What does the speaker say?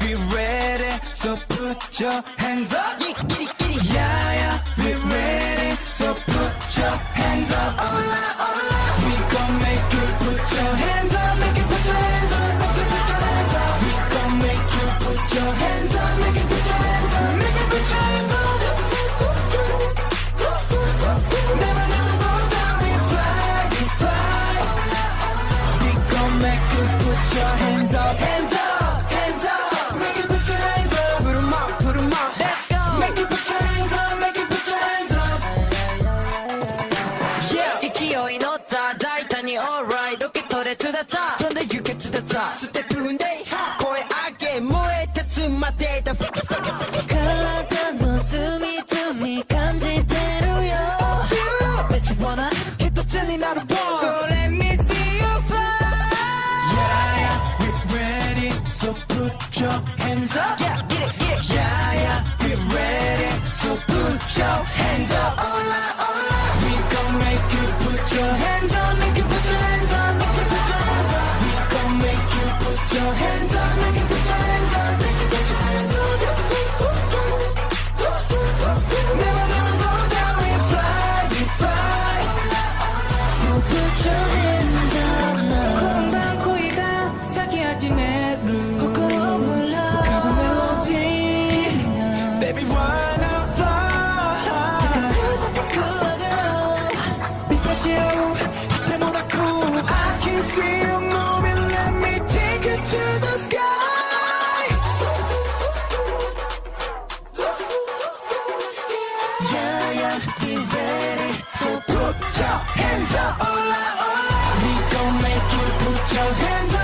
we ready. So put your hands up. Yeah, yeah, we ready. So put your hands up. Hola, hola. We gon' make you put your hands up. Make you put your hands up. Make you put your hands up. We gon' make you put your hands up. Make you put your hands up. Make you put your hands up. Never, never go down. We fly, we fly. We gon' make you put your hands up. Hands up. ットで to the top 飛んで行け to the top ステップ踏んで声上げ燃え立つまでだ体の隅々感じてるよ Bet you wanna 一つになる boy So let me see you fly Yeah, yeah, we ready. So put your hands up. Yeah, get it, get it Yeah, yeah, we ready. So put your hands up. Hola, hola We wanna fly because you I can see you moving let me take you to the sky. Yeah be ready. So put your hands up. All out all we gon' make you put your hands up.